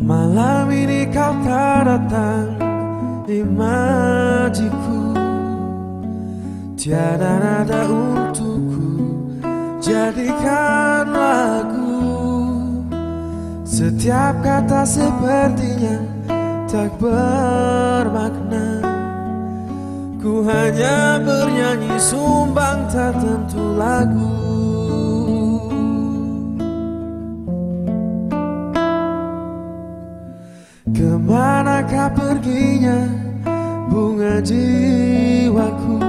Malam ini kau tak datang Imajiku Tiada nada untukku. Jadikan Setiap kata sepertinya Tak bermakna. Ku hanya bernyanyi sumbang tak tentu lagu. Ke manakah perginya bunga jiwaku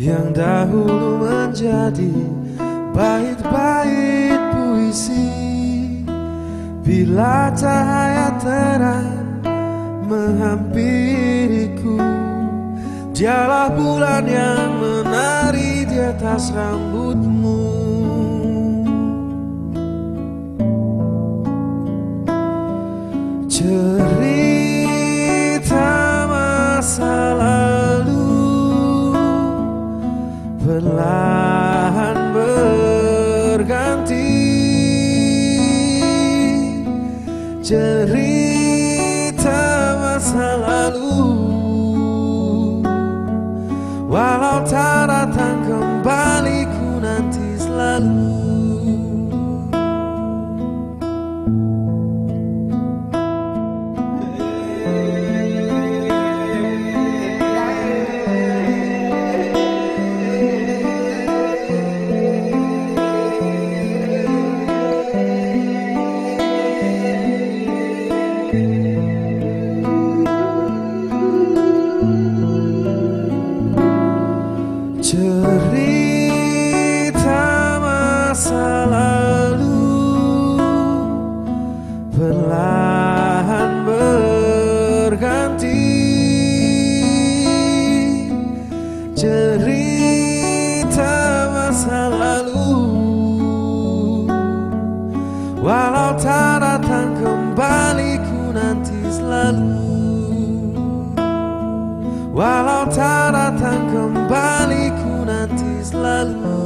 Yang dahulu menjadi bait-bait puisi Bila cahaya terang menghampiriku Dialah bulan yang menari di atas rambutmu. Cerita Cerita masa lalu. Walau tak datang lalu Walau tak datang kembali ku nanti selalu